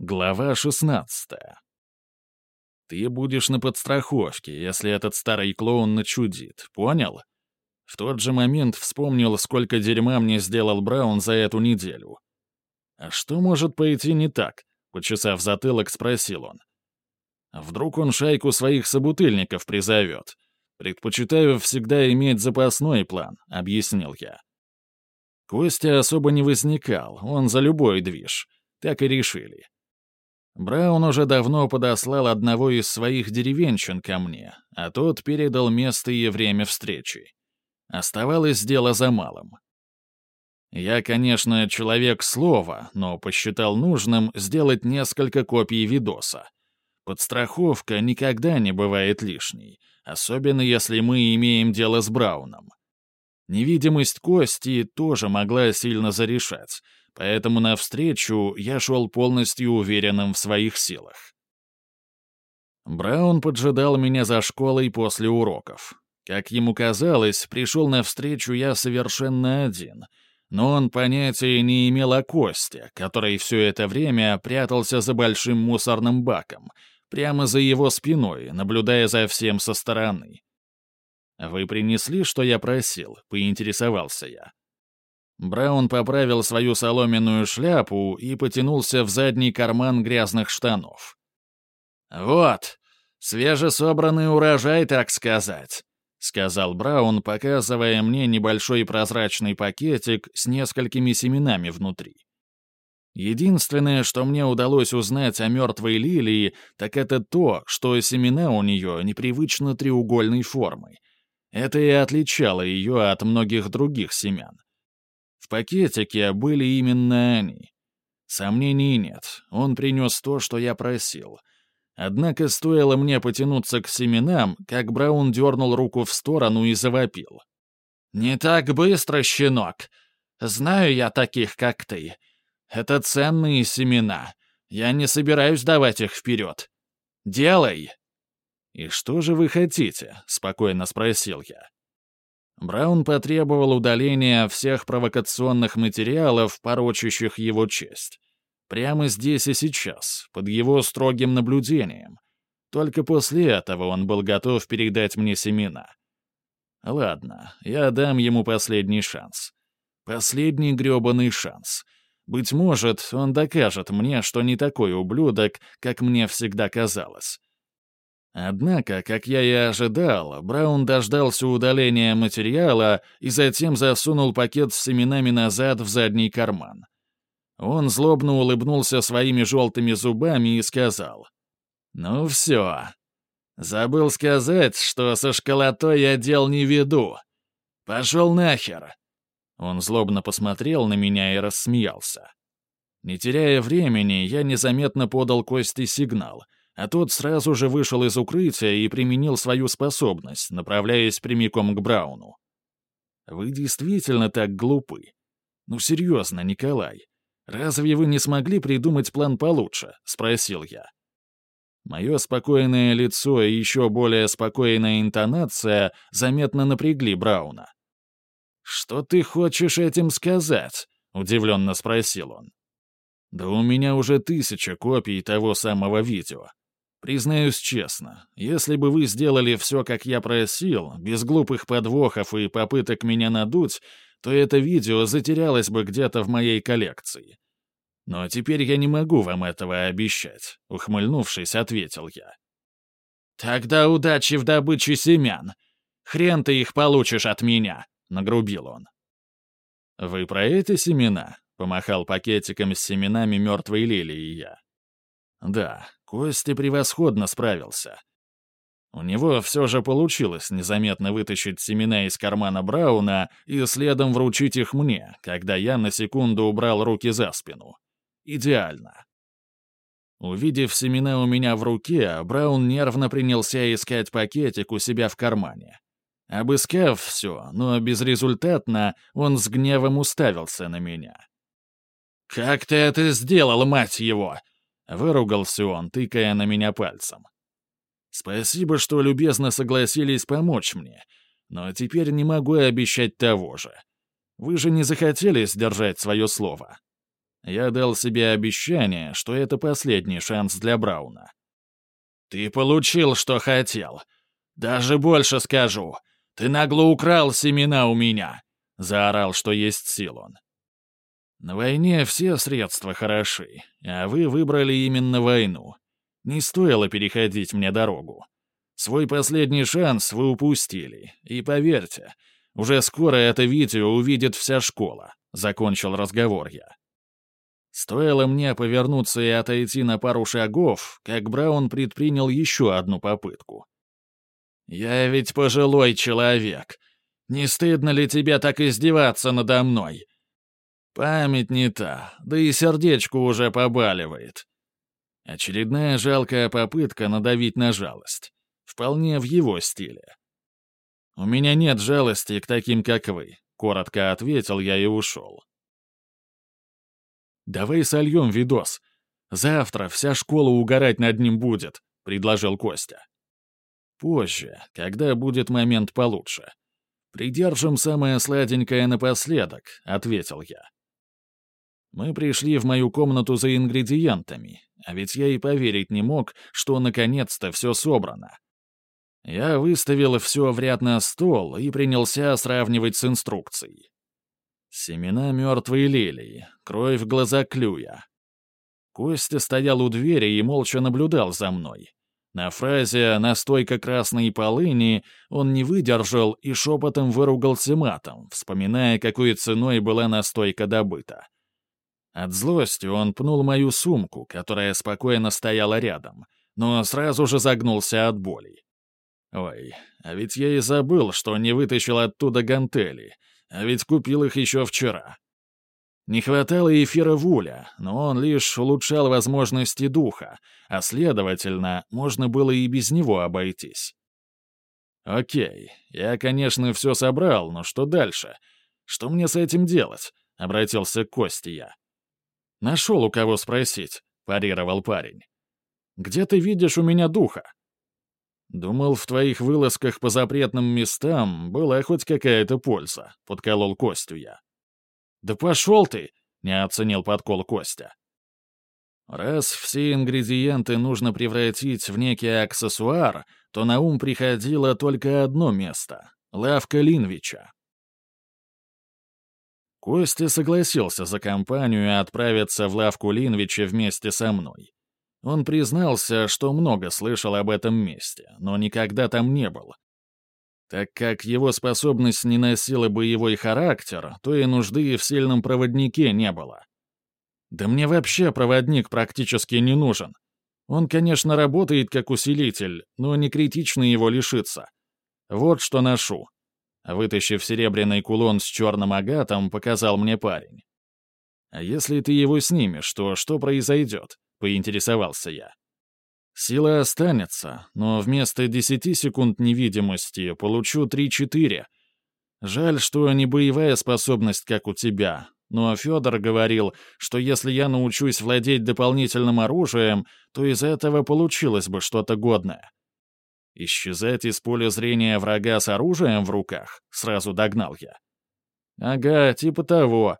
Глава 16. Ты будешь на подстраховке, если этот старый клоун начудит, понял? В тот же момент вспомнил, сколько дерьма мне сделал Браун за эту неделю. А что может пойти не так? Почесав затылок, спросил он. Вдруг он шайку своих собутыльников призовет. Предпочитаю всегда иметь запасной план, объяснил я. Костя особо не возникал, он за любой движ. Так и решили. Браун уже давно подослал одного из своих деревенщин ко мне, а тот передал место и время встречи. Оставалось дело за малым. Я, конечно, человек слова, но посчитал нужным сделать несколько копий видоса. Подстраховка никогда не бывает лишней, особенно если мы имеем дело с Брауном. Невидимость Кости тоже могла сильно зарешать, поэтому навстречу я шел полностью уверенным в своих силах. Браун поджидал меня за школой после уроков. Как ему казалось, пришел навстречу я совершенно один, но он понятия не имел о Косте, который все это время прятался за большим мусорным баком, прямо за его спиной, наблюдая за всем со стороны. «Вы принесли, что я просил?» — поинтересовался я. Браун поправил свою соломенную шляпу и потянулся в задний карман грязных штанов. «Вот, свежесобранный урожай, так сказать», — сказал Браун, показывая мне небольшой прозрачный пакетик с несколькими семенами внутри. Единственное, что мне удалось узнать о мертвой лилии, так это то, что семена у нее непривычно треугольной формы. Это и отличало ее от многих других семян. В пакетике были именно они. Сомнений нет, он принес то, что я просил. Однако стоило мне потянуться к семенам, как Браун дернул руку в сторону и завопил. «Не так быстро, щенок! Знаю я таких, как ты. Это ценные семена. Я не собираюсь давать их вперед. Делай!» «И что же вы хотите?» — спокойно спросил я. Браун потребовал удаления всех провокационных материалов, порочащих его честь. Прямо здесь и сейчас, под его строгим наблюдением. Только после этого он был готов передать мне семена. Ладно, я дам ему последний шанс. Последний грёбаный шанс. Быть может, он докажет мне, что не такой ублюдок, как мне всегда казалось. Однако, как я и ожидал, Браун дождался удаления материала и затем засунул пакет с семенами назад в задний карман. Он злобно улыбнулся своими желтыми зубами и сказал, «Ну все. Забыл сказать, что со школотой я дел не веду. Пошел нахер». Он злобно посмотрел на меня и рассмеялся. Не теряя времени, я незаметно подал Кости сигнал — а тот сразу же вышел из укрытия и применил свою способность, направляясь прямиком к Брауну. «Вы действительно так глупы? Ну серьезно, Николай, разве вы не смогли придумать план получше?» — спросил я. Мое спокойное лицо и еще более спокойная интонация заметно напрягли Брауна. «Что ты хочешь этим сказать?» — удивленно спросил он. «Да у меня уже тысяча копий того самого видео. Признаюсь честно, если бы вы сделали все, как я просил, без глупых подвохов и попыток меня надуть, то это видео затерялось бы где-то в моей коллекции. Но теперь я не могу вам этого обещать», — ухмыльнувшись, ответил я. «Тогда удачи в добыче семян. Хрен ты их получишь от меня», — нагрубил он. «Вы про эти семена?» — помахал пакетиком с семенами мертвой лилии я. «Да, Костя превосходно справился. У него все же получилось незаметно вытащить семена из кармана Брауна и следом вручить их мне, когда я на секунду убрал руки за спину. Идеально. Увидев семена у меня в руке, Браун нервно принялся искать пакетик у себя в кармане. Обыскав все, но безрезультатно, он с гневом уставился на меня. «Как ты это сделал, мать его?» Выругался он, тыкая на меня пальцем. «Спасибо, что любезно согласились помочь мне, но теперь не могу обещать того же. Вы же не захотели сдержать свое слово». Я дал себе обещание, что это последний шанс для Брауна. «Ты получил, что хотел. Даже больше скажу. Ты нагло украл семена у меня!» — заорал, что есть сил он. «На войне все средства хороши, а вы выбрали именно войну. Не стоило переходить мне дорогу. Свой последний шанс вы упустили, и поверьте, уже скоро это видео увидит вся школа», — закончил разговор я. Стоило мне повернуться и отойти на пару шагов, как Браун предпринял еще одну попытку. «Я ведь пожилой человек. Не стыдно ли тебе так издеваться надо мной? Память не та, да и сердечко уже побаливает». Очередная жалкая попытка надавить на жалость. Вполне в его стиле. «У меня нет жалости к таким, как вы», — коротко ответил я и ушел. «Давай сольем видос. Завтра вся школа угорать над ним будет», — предложил Костя. «Позже, когда будет момент получше. Придержим самое сладенькое напоследок», — ответил я. Мы пришли в мою комнату за ингредиентами, а ведь я и поверить не мог, что наконец-то все собрано. Я выставил все в ряд на стол и принялся сравнивать с инструкцией. Семена мертвой лилии, кровь в глаза клюя. Костя стоял у двери и молча наблюдал за мной. На фразе «настойка красной полыни» он не выдержал и шепотом выругался матом, вспоминая, какой ценой была настойка добыта. От злости он пнул мою сумку, которая спокойно стояла рядом, но сразу же загнулся от боли. Ой, а ведь я и забыл, что не вытащил оттуда гантели, а ведь купил их еще вчера. Не хватало эфира Вуля, но он лишь улучшал возможности духа, а, следовательно, можно было и без него обойтись. «Окей, я, конечно, все собрал, но что дальше? Что мне с этим делать?» — обратился к Косте я. «Нашел у кого спросить», — парировал парень. «Где ты видишь у меня духа?» «Думал, в твоих вылазках по запретным местам была хоть какая-то польза», — подколол Костю я. «Да пошел ты!» — не оценил подкол Костя. Раз все ингредиенты нужно превратить в некий аксессуар, то на ум приходило только одно место — лавка Линвича. Костя согласился за компанию отправиться в лавку Линвича вместе со мной. Он признался, что много слышал об этом месте, но никогда там не был. Так как его способность не носила боевой характер, то и нужды в сильном проводнике не было. Да мне вообще проводник практически не нужен. Он, конечно, работает как усилитель, но не критично его лишиться. Вот что ношу. Вытащив серебряный кулон с черным агатом, показал мне парень. А если ты его снимешь, то что произойдет? — поинтересовался я. «Сила останется, но вместо десяти секунд невидимости получу три-четыре. Жаль, что не боевая способность, как у тебя, но Федор говорил, что если я научусь владеть дополнительным оружием, то из этого получилось бы что-то годное». «Исчезать из поля зрения врага с оружием в руках?» — сразу догнал я. «Ага, типа того.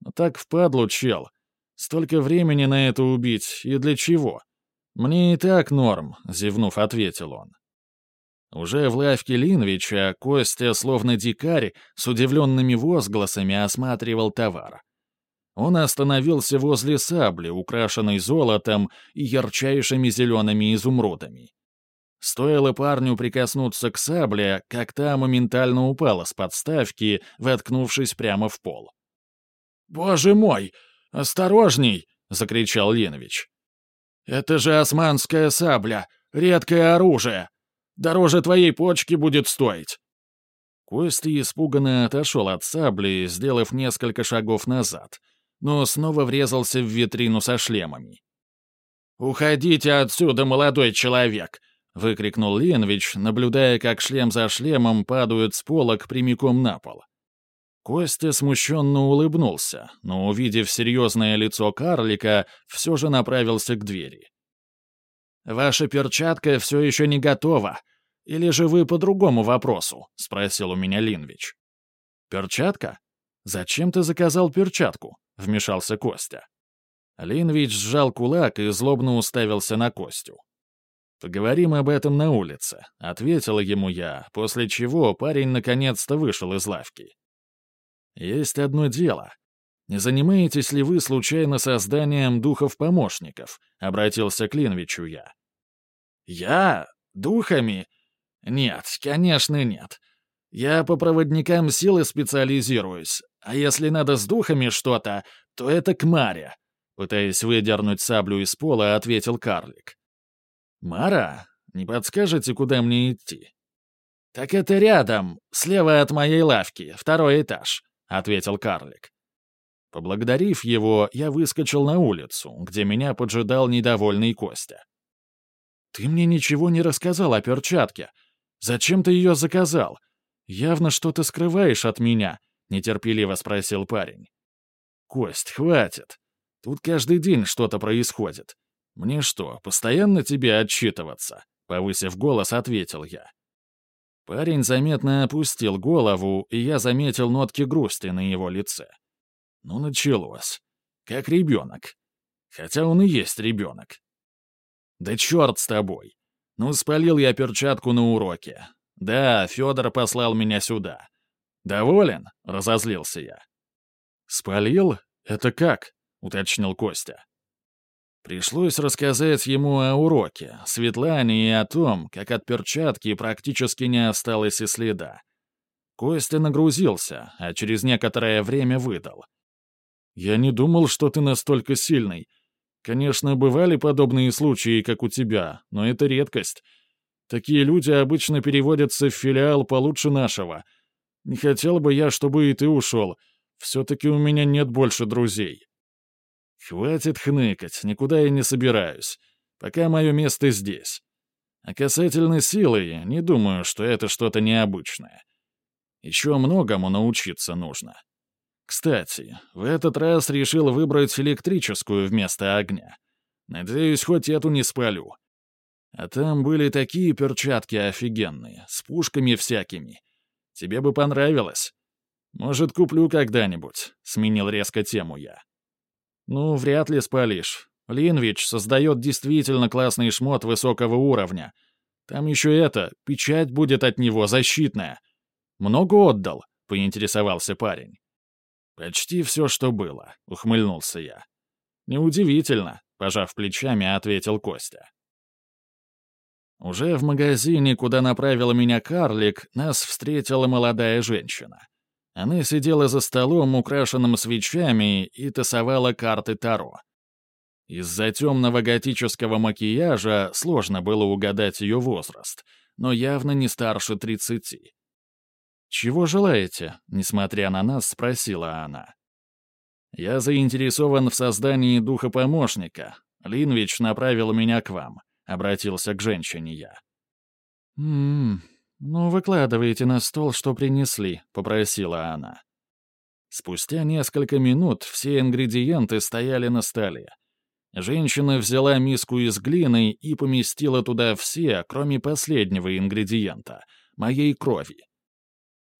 Но так впадлу, чел. Столько времени на это убить, и для чего? Мне и так норм, зевнув, ответил он. Уже в лавке Линвича Костя, словно дикарь, с удивленными возгласами осматривал товар. Он остановился возле сабли, украшенной золотом и ярчайшими зелеными изумрудами. Стоило парню прикоснуться к сабле, как та моментально упала с подставки, воткнувшись прямо в пол. «Боже мой! «Осторожней!» — закричал Ленович. «Это же османская сабля, редкое оружие. Дороже твоей почки будет стоить». Костя испуганно отошел от сабли, сделав несколько шагов назад, но снова врезался в витрину со шлемами. «Уходите отсюда, молодой человек!» — выкрикнул Ленович, наблюдая, как шлем за шлемом падают с полок прямиком на пол. Костя смущенно улыбнулся, но, увидев серьезное лицо карлика, все же направился к двери. «Ваша перчатка все еще не готова. Или же вы по другому вопросу?» — спросил у меня Линвич. «Перчатка? Зачем ты заказал перчатку?» — вмешался Костя. Линвич сжал кулак и злобно уставился на Костю. «Поговорим об этом на улице», — ответил ему я, после чего парень наконец-то вышел из лавки. «Есть одно дело. Не занимаетесь ли вы случайно созданием духов-помощников?» — обратился к Линвичу я. «Я? Духами? Нет, конечно, нет. Я по проводникам силы специализируюсь, а если надо с духами что-то, то это к Маре», — пытаясь выдернуть саблю из пола, ответил карлик. «Мара, не подскажете, куда мне идти?» «Так это рядом, слева от моей лавки, второй этаж», — ответил карлик. Поблагодарив его, я выскочил на улицу, где меня поджидал недовольный Костя. «Ты мне ничего не рассказал о перчатке. Зачем ты ее заказал? Явно что-то скрываешь от меня», — нетерпеливо спросил парень. «Кость, хватит. Тут каждый день что-то происходит. «Мне что, постоянно тебе отчитываться?» — повысив голос, ответил я. Парень заметно опустил голову, и я заметил нотки грусти на его лице. Ну, началось. Как ребенок. Хотя он и есть ребенок. Да черт с тобой. Ну, спалил я перчатку на уроке. Да, Федор послал меня сюда. Доволен? Разозлился я. Спалил? Это как? Уточнил Костя. Пришлось рассказать ему о уроке, Светлане и о том, как от перчатки практически не осталось и следа. Костя нагрузился, а через некоторое время выдал. «Я не думал, что ты настолько сильный. Конечно, бывали подобные случаи, как у тебя, но это редкость. Такие люди обычно переводятся в филиал получше нашего. Не хотел бы я, чтобы и ты ушел. Все-таки у меня нет больше друзей». «Хватит хныкать, никуда я не собираюсь. Пока мое место здесь. А касательно силы, не думаю, что это что-то необычное. Еще многому научиться нужно. Кстати, в этот раз решил выбрать электрическую вместо огня. Надеюсь, хоть эту не спалю. А там были такие перчатки офигенные, с пушками всякими. Тебе бы понравилось. Может, куплю когда-нибудь», — сменил резко тему я. «Ну, вряд ли спалишь. Линвич создает действительно классный шмот высокого уровня. Там еще это, печать будет от него защитная. Много отдал?» — поинтересовался парень. «Почти все, что было», — ухмыльнулся я. «Неудивительно», — пожав плечами, ответил Костя. Уже в магазине, куда направила меня карлик, нас встретила молодая женщина. Она сидела за столом, украшенным свечами, и тасовала карты Таро. Из-за темного готического макияжа сложно было угадать ее возраст, но явно не старше тридцати. «Чего желаете?» — несмотря на нас, спросила она. «Я заинтересован в создании духа помощника. Линвич направил меня к вам», — обратился к женщине я. «М-м, «Ну, выкладывайте на стол, что принесли», — попросила она. Спустя несколько минут все ингредиенты стояли на столе. Женщина взяла миску из глины и поместила туда все, кроме последнего ингредиента — моей крови.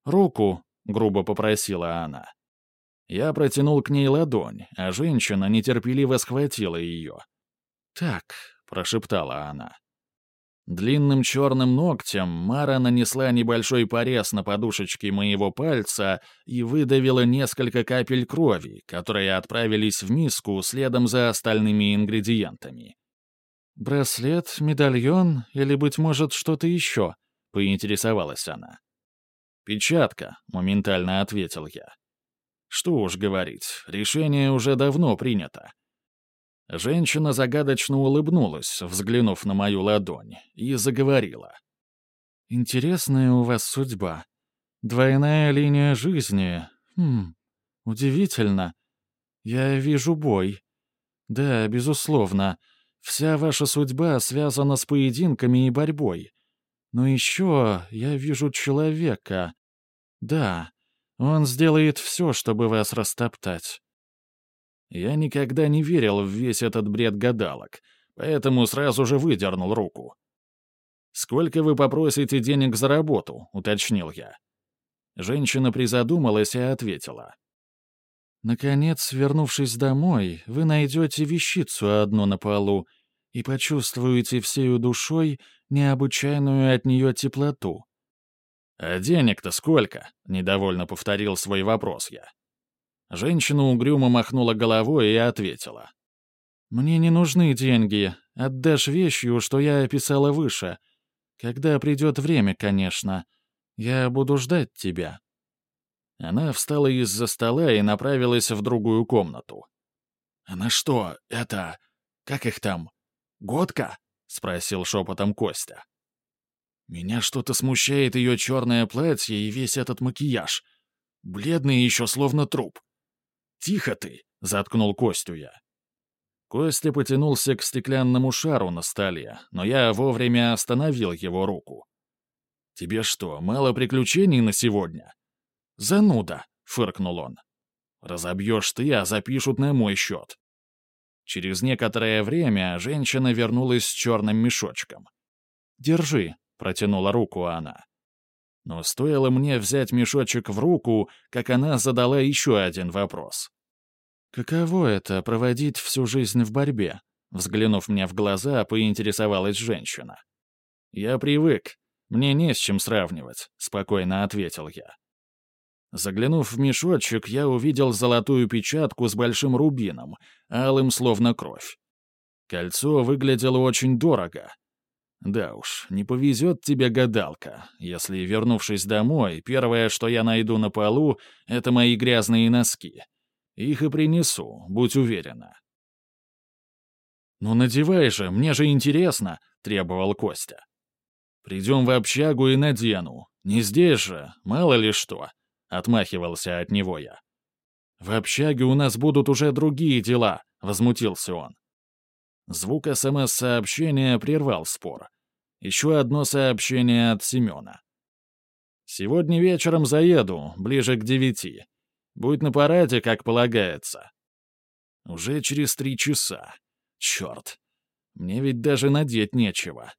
«Руку», — грубо попросила она. Я протянул к ней ладонь, а женщина нетерпеливо схватила ее. «Так», — прошептала она. Длинным черным ногтем Мара нанесла небольшой порез на подушечке моего пальца и выдавила несколько капель крови, которые отправились в миску следом за остальными ингредиентами. «Браслет, медальон или, быть может, что-то еще?» — поинтересовалась она. «Печатка», — моментально ответил я. «Что уж говорить, решение уже давно принято. Женщина загадочно улыбнулась, взглянув на мою ладонь, и заговорила. «Интересная у вас судьба. Двойная линия жизни. Хм, удивительно. Я вижу бой. Да, безусловно, вся ваша судьба связана с поединками и борьбой. Но еще я вижу человека. Да, он сделает все, чтобы вас растоптать. Я никогда не верил в весь этот бред гадалок, поэтому сразу же выдернул руку. «Сколько вы попросите денег за работу?» — уточнил я. Женщина призадумалась и ответила. Наконец, вернувшись домой, вы найдете вещицу одну на полу и почувствуете всею душой необычайную от нее теплоту. «А денег-то сколько?» — недовольно повторил свой вопрос я. Женщина угрюмо махнула головой и ответила. «Мне не нужны деньги. Отдашь вещью, что я описала выше. Когда придет время, конечно. Я буду ждать тебя». Она встала из-за стола и направилась в другую комнату. «Она что, это... Как их там? Годка?» — спросил шепотом Костя. «Меня что-то смущает ее черное платье и весь этот макияж. Бледный еще словно труп. Тихо ты!» — заткнул Костю я. Костя потянулся к стеклянному шару на столе, но я вовремя остановил его руку. «Тебе что, мало приключений на сегодня?» «Зануда!» — фыркнул он. «Разобьешь ты, а запишут на мой счет». Через некоторое время женщина вернулась с черным мешочком. «Держи», — протянула руку она. Но стоило мне взять мешочек в руку, как она задала еще один вопрос. «Каково это — проводить всю жизнь в борьбе?» Взглянув мне в глаза, поинтересовалась женщина. «Я привык. Мне не с чем сравнивать», — спокойно ответил я. Заглянув в мешочек, я увидел золотую печатку с большим рубином, алым словно кровь. Кольцо выглядело очень дорого. Да уж, не повезет тебе гадалка, если, вернувшись домой, первое, что я найду на полу, это мои грязные носки. Их и принесу, будь уверена. «Ну надевай же, мне же интересно», — требовал Костя. «Придем в общагу и надену. Не здесь же, мало ли что», Отмахивался от него я. «В общаге у нас будут уже другие дела», — возмутился он. Звук СМС-сообщения прервал спор. Еще одно сообщение от Семена. «Сегодня вечером заеду, ближе к девяти. Будь на параде, как полагается». Уже через три часа. Черт. Мне ведь даже надеть нечего.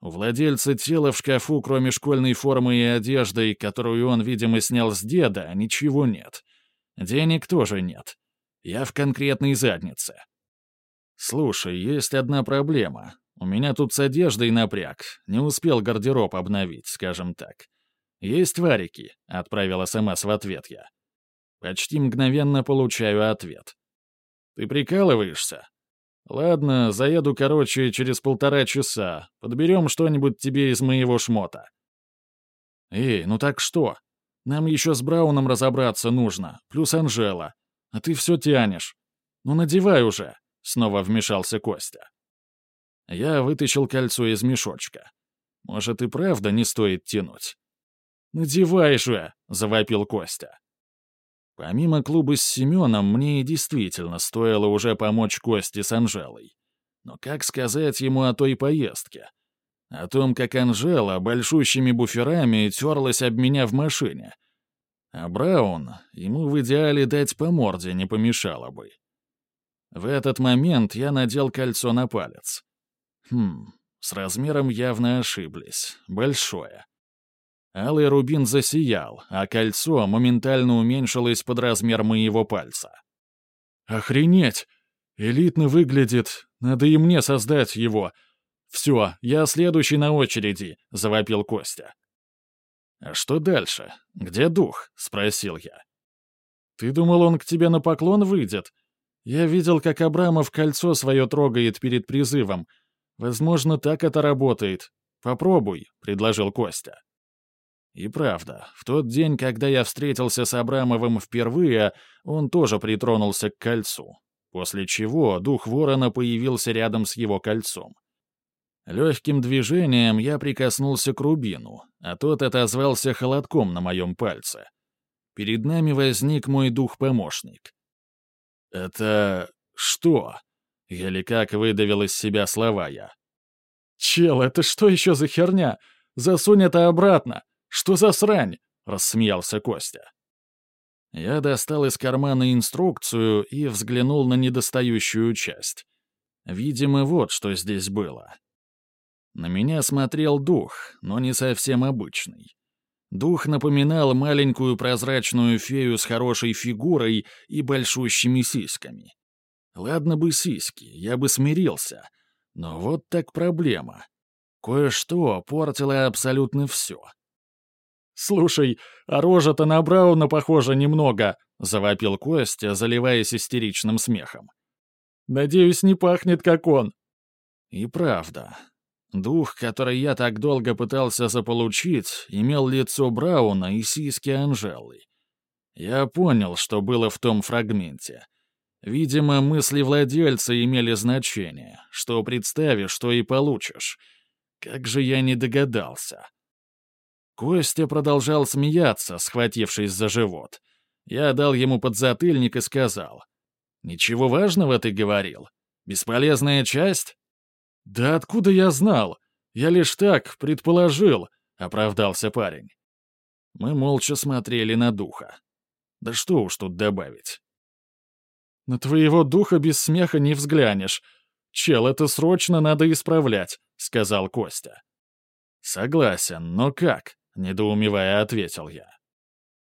У владельца тела в шкафу, кроме школьной формы и одежды, которую он, видимо, снял с деда, ничего нет. Денег тоже нет. Я в конкретной заднице. Слушай, есть одна проблема. У меня тут с одеждой напряг. Не успел гардероб обновить, скажем так. Есть варики, — отправил СМС в ответ я. Почти мгновенно получаю ответ. Ты прикалываешься? «Ладно, заеду, короче, через полтора часа. Подберем что-нибудь тебе из моего шмота». «Эй, ну так что? Нам еще с Брауном разобраться нужно, плюс Анжела. А ты все тянешь. Ну надевай уже», — снова вмешался Костя. Я вытащил кольцо из мешочка. Может, и правда не стоит тянуть. «Надевай же!» — завопил Костя. Помимо клуба с Семеном, мне и действительно стоило уже помочь Косте с Анжелой. Но как сказать ему о той поездке? О том, как Анжела большущими буферами терлась об меня в машине. А Браун ему в идеале дать по морде не помешало бы. В этот момент я надел кольцо на палец. Хм, с размером явно ошиблись. Большое. Алый рубин засиял, а кольцо моментально уменьшилось под размер моего пальца. «Охренеть! Элитно выглядит. Надо и мне создать его. Все, я следующий на очереди», — завопил Костя. «А что дальше? Где дух?» — спросил я. «Ты думал, он к тебе на поклон выйдет? Я видел, как Абрамов кольцо свое трогает перед призывом. Возможно, так это работает. Попробуй», — предложил Костя. И правда, в тот день, когда я встретился с Абрамовым впервые, он тоже притронулся к кольцу, после чего дух ворона появился рядом с его кольцом. Легким движением я прикоснулся к рубину, а тот отозвался холодком на моем пальце. Перед нами возник мой дух-помощник. «Это... что?» — еле как выдавил из себя слова я. «Чел, это что еще за херня? Засунь это обратно!» Что за срань?» — рассмеялся Костя. Я достал из кармана инструкцию и взглянул на недостающую часть. Видимо, вот что здесь было. На меня смотрел дух, но не совсем обычный. Дух напоминал маленькую прозрачную фею с хорошей фигурой и большущими сиськами. Ладно бы сиськи, я бы смирился. Но вот так проблема. Кое-что портило абсолютно все. «Слушай, а рожа-то на Брауна похожа немного», — завопил Костя, заливаясь истеричным смехом. «Надеюсь, не пахнет, как он». И правда. Дух, который я так долго пытался заполучить, имел лицо Брауна и сиськи Анжелы. Я понял, что было в том фрагменте. Видимо, мысли владельца имели значение, что представишь, что и получишь. Как же я не догадался. Костя продолжал смеяться, схватившись за живот. Я дал ему подзатыльник и сказал. «Ничего важного ты говорил? Бесполезная часть?» «Да откуда я знал? Я лишь так предположил», — оправдался парень. Мы молча смотрели на духа. Да что уж тут добавить. На твоего духа без смеха не взглянешь. Чел, это срочно надо исправлять», — сказал Костя. «Согласен, но как?» — недоумевая ответил я.